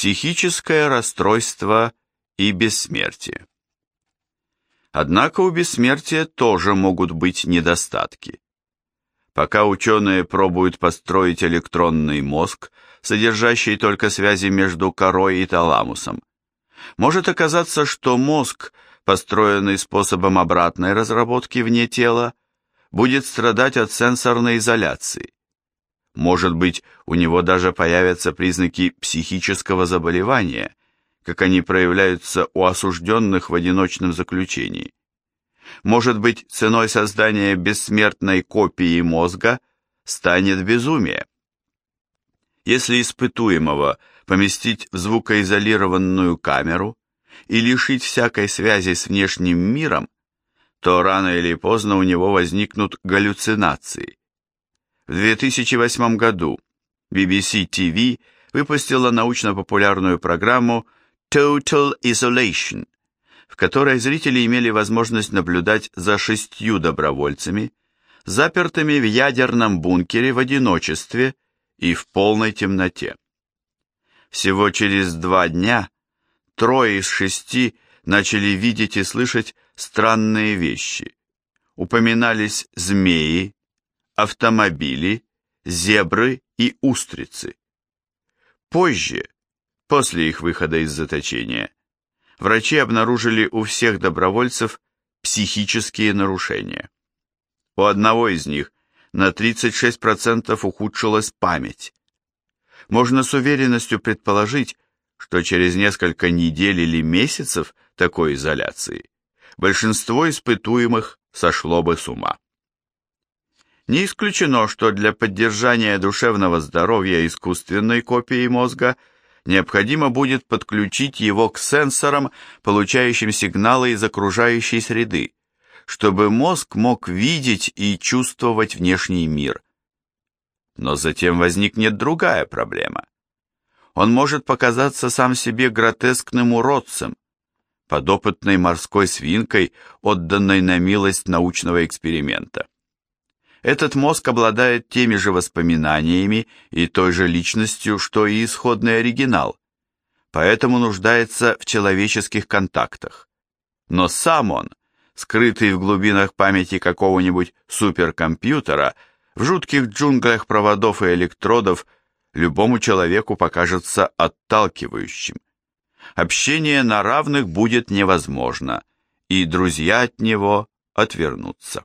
Психическое расстройство и бессмертие. Однако у бессмертия тоже могут быть недостатки. Пока ученые пробуют построить электронный мозг, содержащий только связи между корой и таламусом, может оказаться, что мозг, построенный способом обратной разработки вне тела, будет страдать от сенсорной изоляции. Может быть, у него даже появятся признаки психического заболевания, как они проявляются у осужденных в одиночном заключении. Может быть, ценой создания бессмертной копии мозга станет безумие. Если испытуемого поместить в звукоизолированную камеру и лишить всякой связи с внешним миром, то рано или поздно у него возникнут галлюцинации. В 2008 году BBC TV выпустила научно-популярную программу Total Isolation, в которой зрители имели возможность наблюдать за шестью добровольцами, запертыми в ядерном бункере в одиночестве и в полной темноте. Всего через два дня трое из шести начали видеть и слышать странные вещи. Упоминались змеи, автомобили, зебры и устрицы. Позже, После их выхода из заточения, врачи обнаружили у всех добровольцев психические нарушения. У одного из них на 36% ухудшилась память. Можно с уверенностью предположить, что через несколько недель или месяцев такой изоляции большинство испытуемых сошло бы с ума. Не исключено, что для поддержания душевного здоровья искусственной копии мозга – необходимо будет подключить его к сенсорам, получающим сигналы из окружающей среды, чтобы мозг мог видеть и чувствовать внешний мир. Но затем возникнет другая проблема. Он может показаться сам себе гротескным уродцем, подопытной морской свинкой, отданной на милость научного эксперимента. Этот мозг обладает теми же воспоминаниями и той же личностью, что и исходный оригинал, поэтому нуждается в человеческих контактах. Но сам он, скрытый в глубинах памяти какого-нибудь суперкомпьютера, в жутких джунглях проводов и электродов, любому человеку покажется отталкивающим. Общение на равных будет невозможно, и друзья от него отвернутся.